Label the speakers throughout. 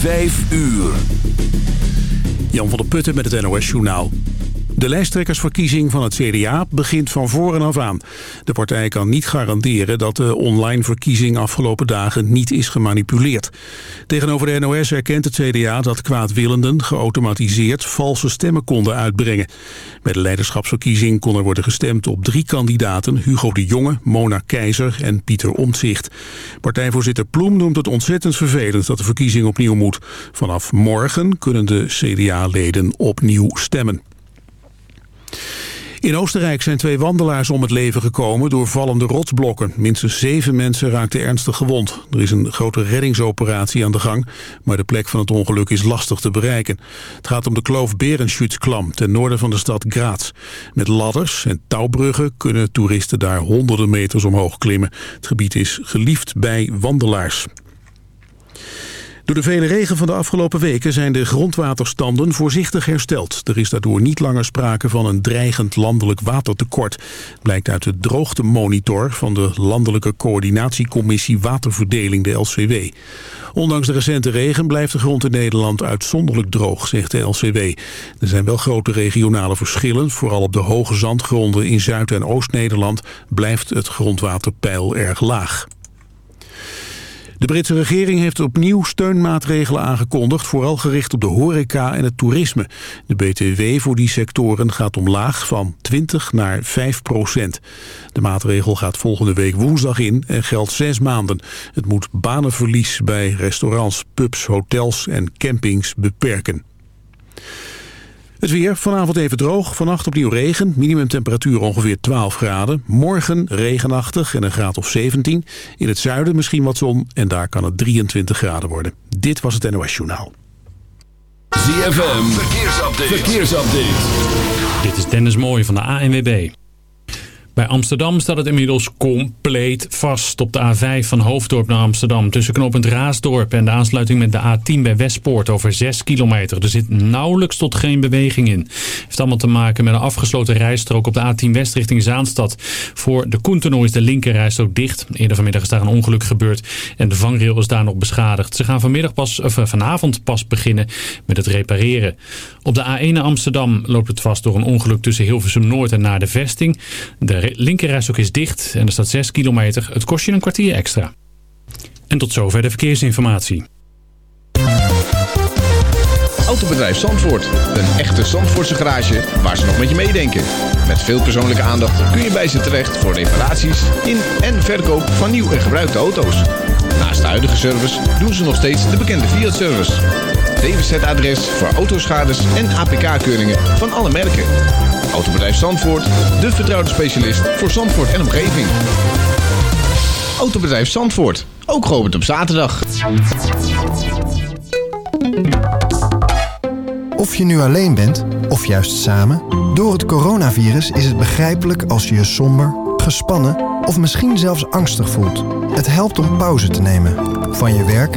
Speaker 1: Vijf uur.
Speaker 2: Jan van der Putten met het NOS Journaal. De lijsttrekkersverkiezing van het CDA begint van voren af aan. De partij kan niet garanderen dat de online verkiezing afgelopen dagen niet is gemanipuleerd. Tegenover de NOS erkent het CDA dat kwaadwillenden geautomatiseerd valse stemmen konden uitbrengen. Bij de leiderschapsverkiezing kon er worden gestemd op drie kandidaten... Hugo de Jonge, Mona Keizer en Pieter Omtzigt. Partijvoorzitter Ploem noemt het ontzettend vervelend dat de verkiezing opnieuw moet. Vanaf morgen kunnen de CDA-leden opnieuw stemmen. In Oostenrijk zijn twee wandelaars om het leven gekomen door vallende rotsblokken. Minstens zeven mensen raakten ernstig gewond. Er is een grote reddingsoperatie aan de gang, maar de plek van het ongeluk is lastig te bereiken. Het gaat om de kloof Berenschutzklam ten noorden van de stad Graz. Met ladders en touwbruggen kunnen toeristen daar honderden meters omhoog klimmen. Het gebied is geliefd bij wandelaars. Door de vele regen van de afgelopen weken zijn de grondwaterstanden voorzichtig hersteld. Er is daardoor niet langer sprake van een dreigend landelijk watertekort. Blijkt uit de droogtemonitor van de Landelijke Coördinatiecommissie Waterverdeling, de LCW. Ondanks de recente regen blijft de grond in Nederland uitzonderlijk droog, zegt de LCW. Er zijn wel grote regionale verschillen. Vooral op de hoge zandgronden in Zuid- en Oost-Nederland blijft het grondwaterpeil erg laag. De Britse regering heeft opnieuw steunmaatregelen aangekondigd... vooral gericht op de horeca en het toerisme. De BTW voor die sectoren gaat omlaag van 20 naar 5 procent. De maatregel gaat volgende week woensdag in en geldt zes maanden. Het moet banenverlies bij restaurants, pubs, hotels en campings beperken. Het weer, vanavond even droog, vannacht opnieuw regen. Minimumtemperatuur ongeveer 12 graden. Morgen regenachtig en een graad of 17. In het zuiden misschien wat zon en daar kan het 23 graden worden. Dit was het NOS Journaal.
Speaker 1: ZFM, verkeersupdate. verkeersupdate.
Speaker 3: Dit is Dennis Mooij van de ANWB. Bij Amsterdam staat het inmiddels compleet vast op de A5 van Hoofddorp naar Amsterdam. Tussen knooppunt Raasdorp en de aansluiting met de A10 bij Westpoort over 6 kilometer. Er zit nauwelijks tot geen beweging in. Heeft allemaal te maken met een afgesloten rijstrook op de A10 West richting Zaanstad. Voor de Koentenoo is de linkerrijstrook dicht. Eerder vanmiddag is daar een ongeluk gebeurd en de vangrail is daar nog beschadigd. Ze gaan vanmiddag pas, of vanavond pas beginnen met het repareren. Op de A1 naar Amsterdam loopt het vast door een ongeluk tussen Hilversum Noord en naar de vesting. De linkerrijstok is dicht en er staat 6 kilometer. Het kost je een kwartier extra. En tot zover de verkeersinformatie.
Speaker 4: Autobedrijf Zandvoort. Een echte Zandvoortse garage waar ze nog met je meedenken. Met veel persoonlijke aandacht kun je bij ze terecht voor reparaties in en verkoop van nieuw en gebruikte auto's. Naast de huidige service doen ze nog steeds de bekende Fiat-service. DWZ-adres voor autoschades en APK-keuringen van alle merken. Autobedrijf Zandvoort, de vertrouwde specialist voor Zandvoort en omgeving. Autobedrijf Zandvoort, ook geopend op zaterdag.
Speaker 5: Of je nu alleen bent, of juist samen... door het coronavirus is het begrijpelijk als je je somber, gespannen... of misschien zelfs angstig voelt. Het helpt om pauze te nemen. Van je werk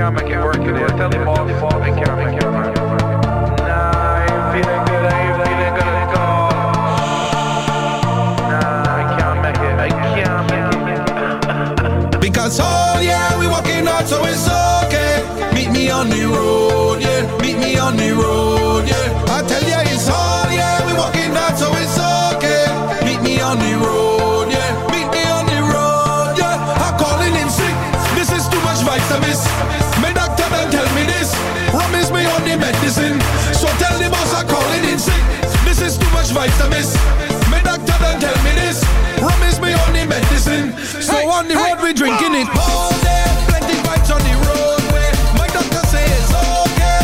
Speaker 6: I can't make it. Tell them all, I can't make it. Nah, I ain't feeling good. I ain't feeling good at all. Nah, I can't make it. I can't make it.
Speaker 7: Because oh yeah, we walking out, so it's okay. Meet me on the road, yeah. Meet me on the road, on the hey. road, we drinking it all day. Plenty vibes on the roadway. My doctor says it's okay.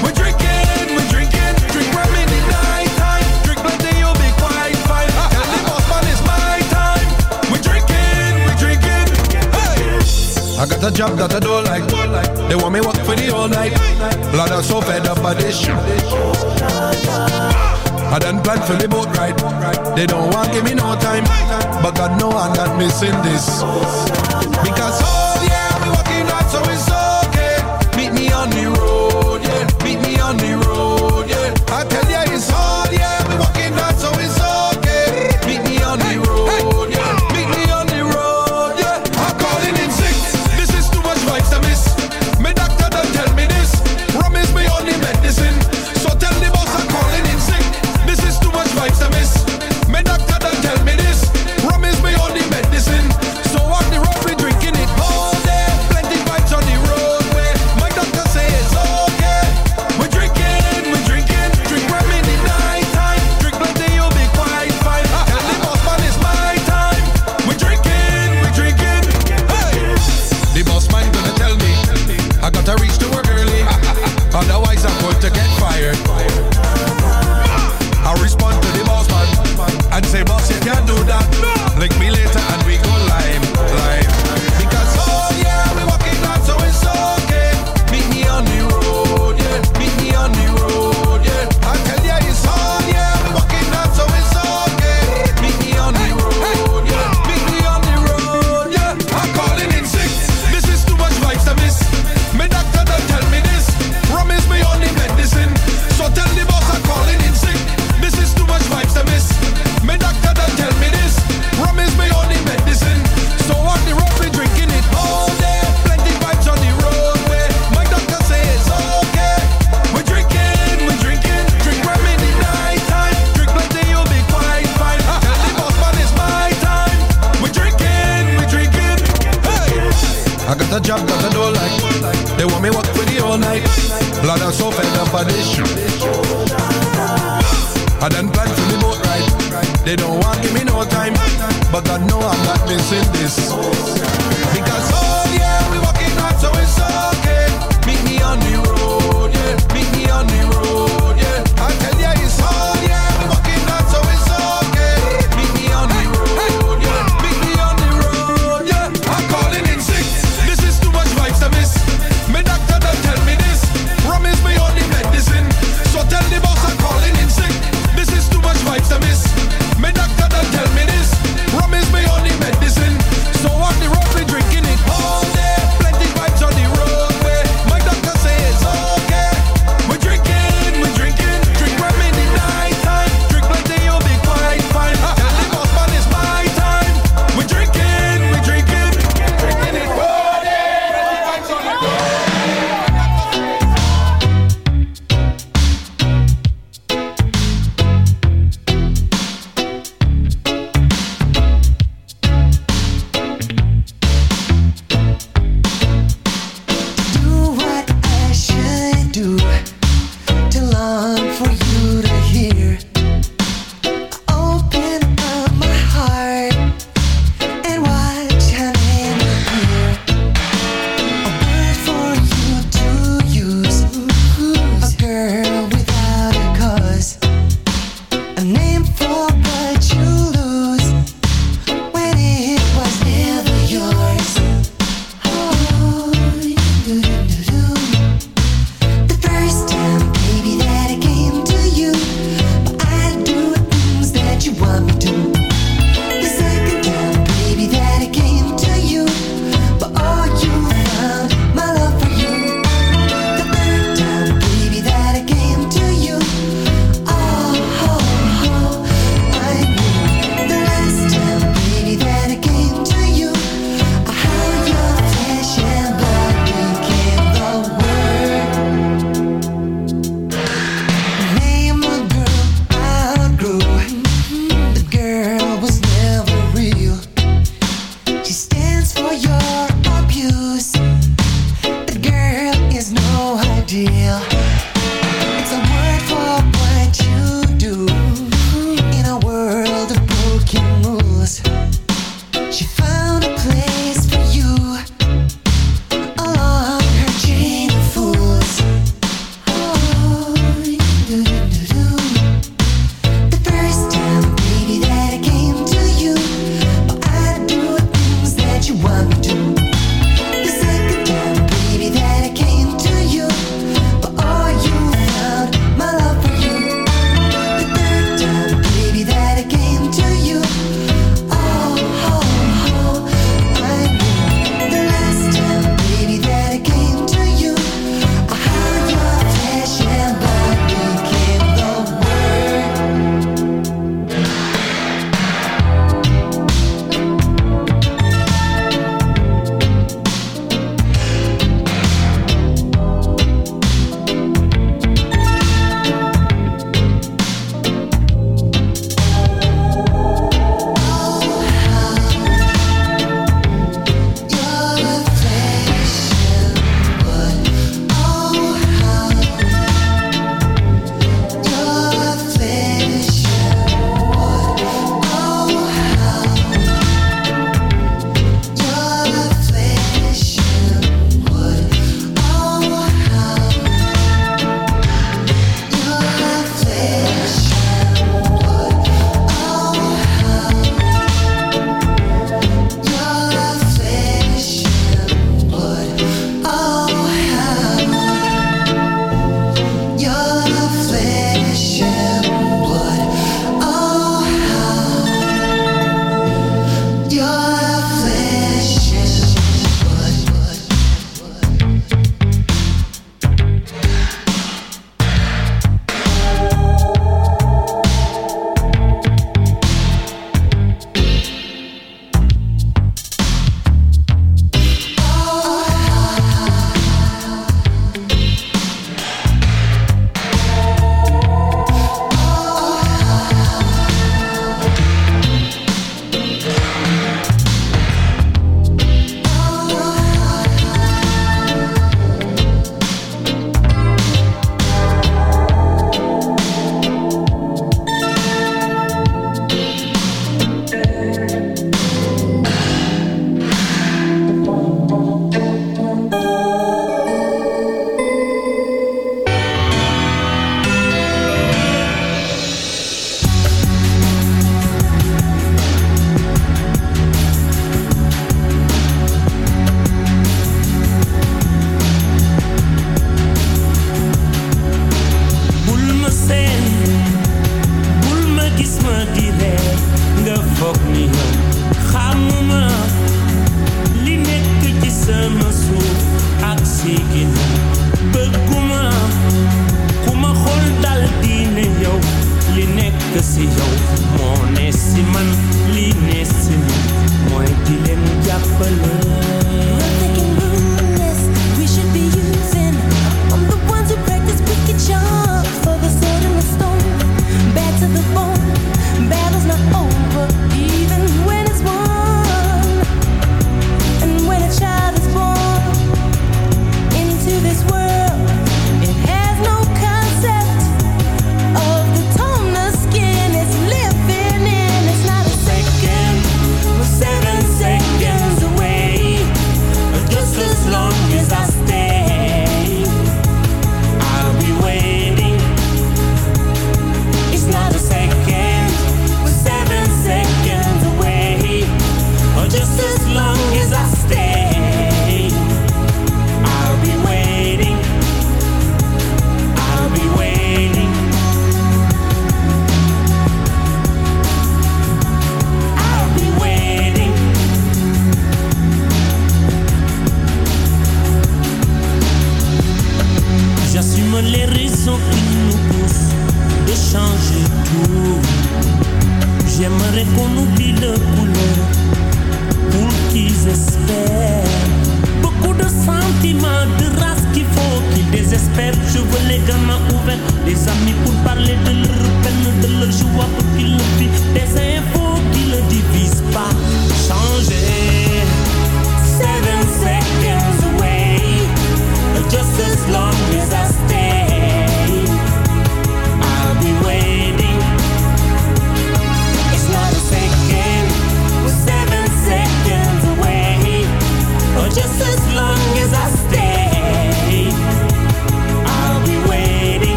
Speaker 7: We're drinking, we're drinking. Drink rum in the night time. Drink plenty, you'll be quite fine. Tell the boss man it's my time. We're drinking, we're drinking. Hey. I got a job that I don't like. They want me work for the all night. Blood, I'm so fed up by this shit. I done plan for the boat ride. They don't want give me no time, but God know I'm not missing this. Because oh yeah, we walking right, so it's.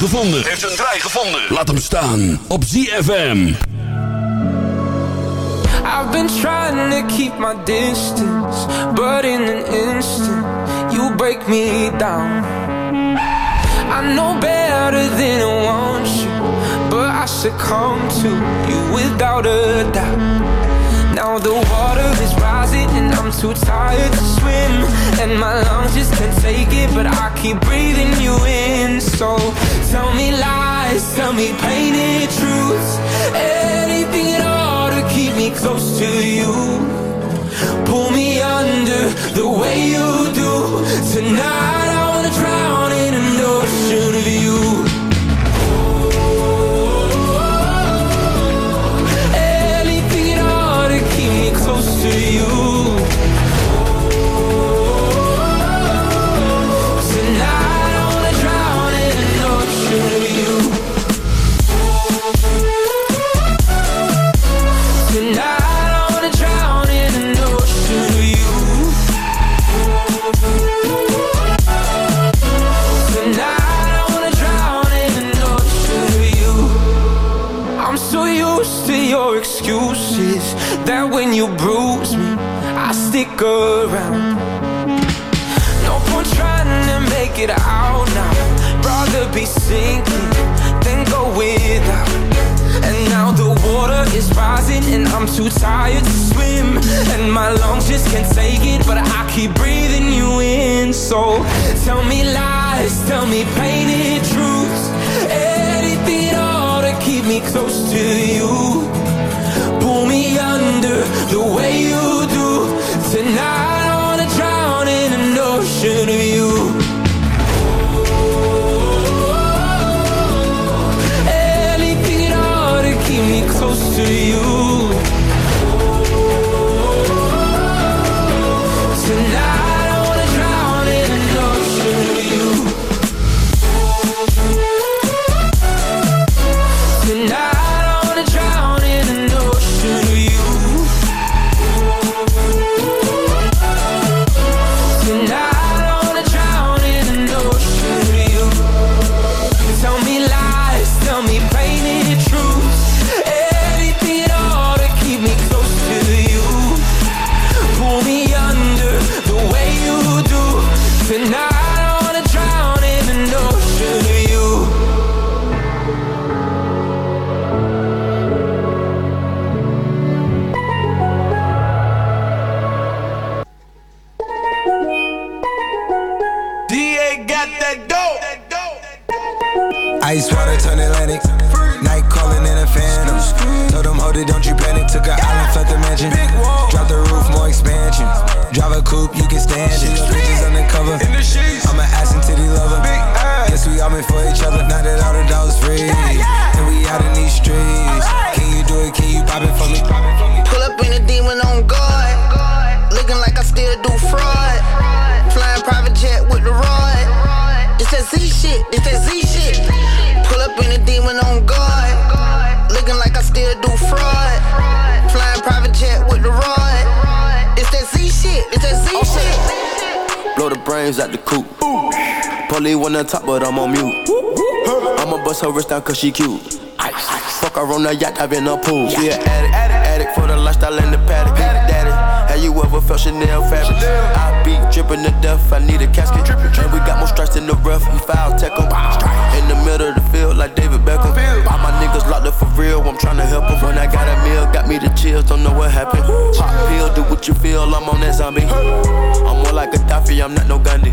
Speaker 8: gevonden. Heeft een draai gevonden. Laat hem staan op ZFM.
Speaker 1: I've been trying to keep my distance.
Speaker 9: Top, but I'm on mute. I'ma bust her wrist down cause she cute. Fuck her on the yacht, I've been a pool. She an addict, addict for the lifestyle in the paddock. Daddy, have you ever felt Chanel fabric? I be dripping to death, I need a casket. And we got more strikes in the rough, we foul tech 'em. In the middle of the field, like David Beckham. All my niggas locked up for real, I'm tryna help 'em. When I got a meal, got me the chills, don't know what happened. Pop pill, do what you feel, I'm on that zombie. I'm more like Gaddafi, I'm not no Gandhi.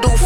Speaker 10: do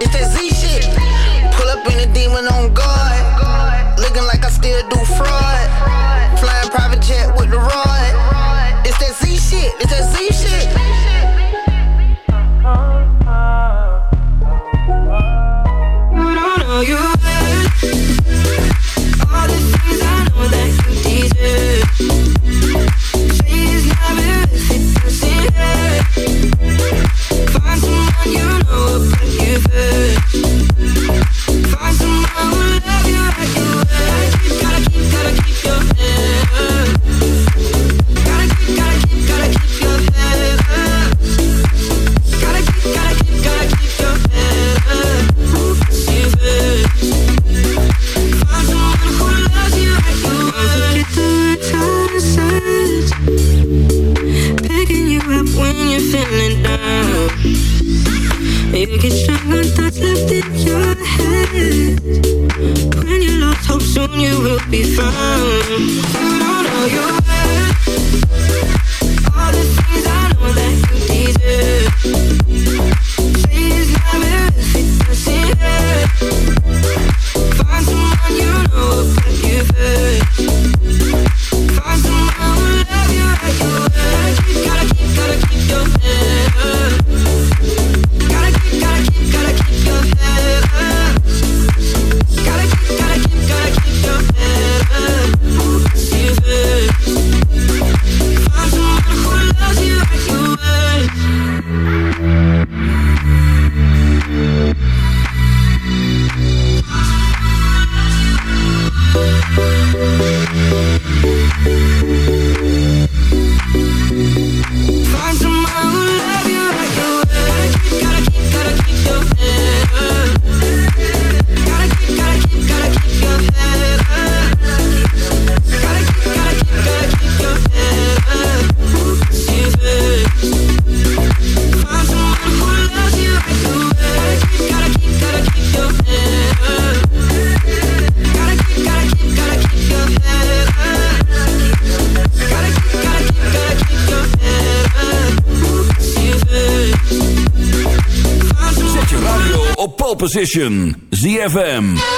Speaker 11: If there's easy
Speaker 1: Position. ZFM.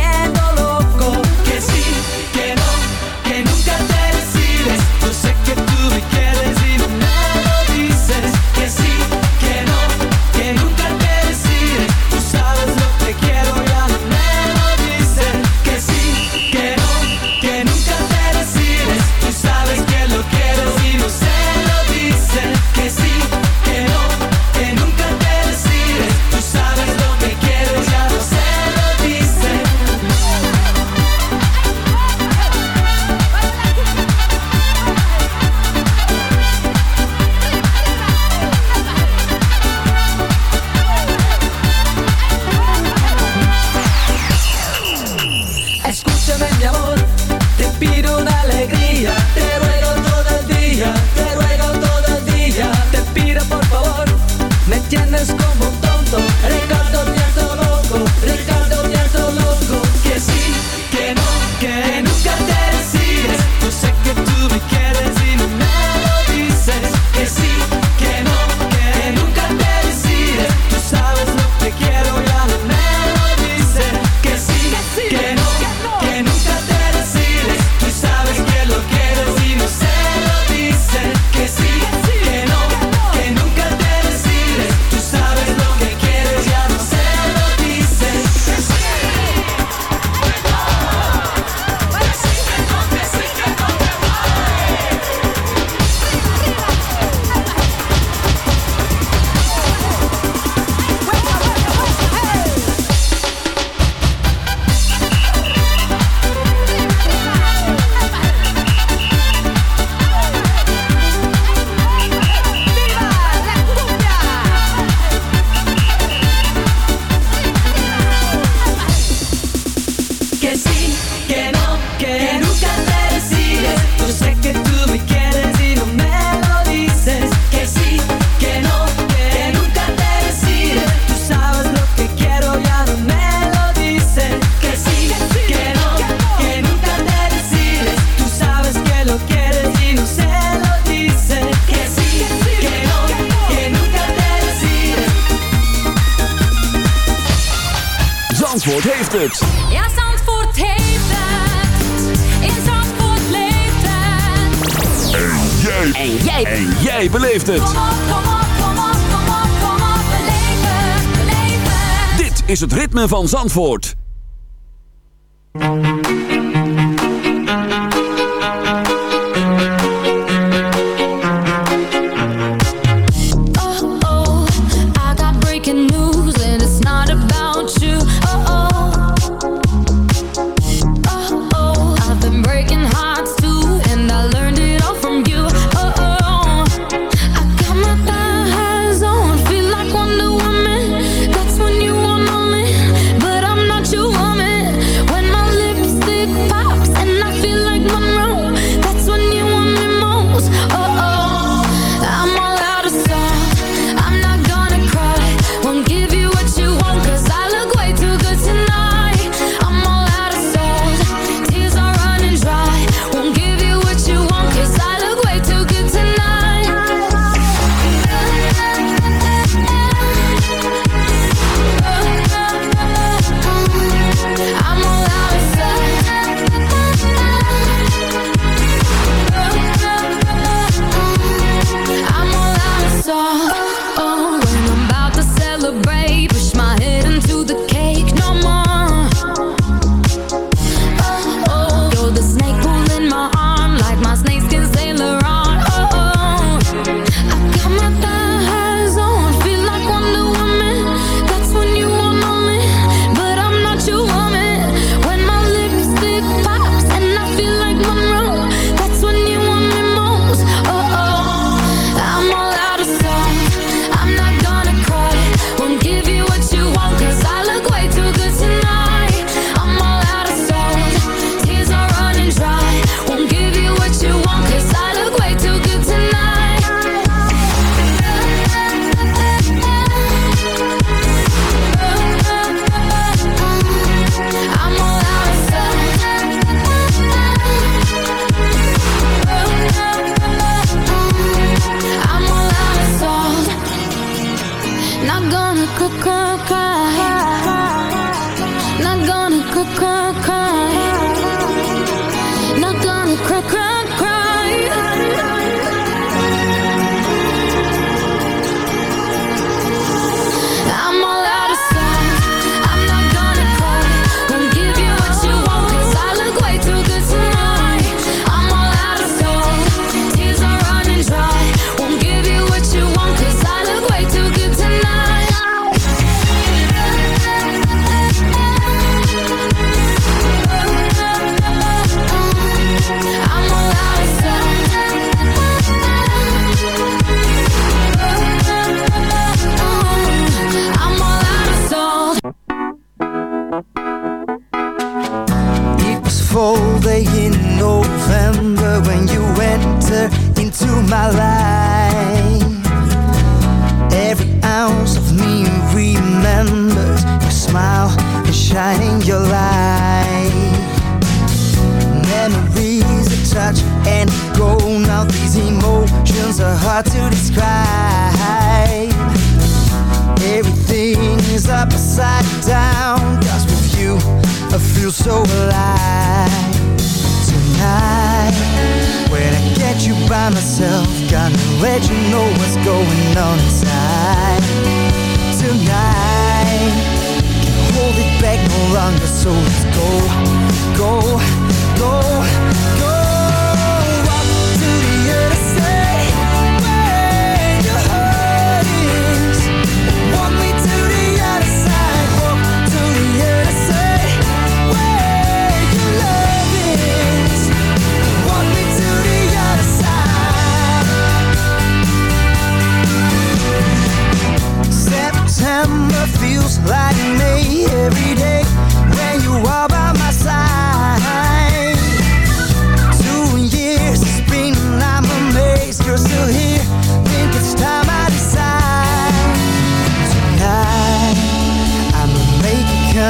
Speaker 1: van Zandvoort.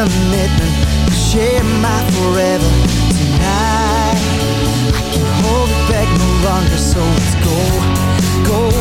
Speaker 12: commitment Share my forever tonight. I can't hold it back no longer So let's go, go